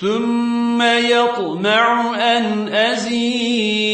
ثم يطمع أن أزيد.